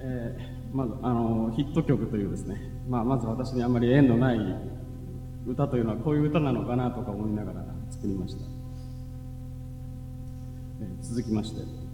えー、まずあのヒット曲というですね、まあ、まず私にあまり縁のない歌というのはこういう歌なのかなとか思いながら作りました、えー、続きまして。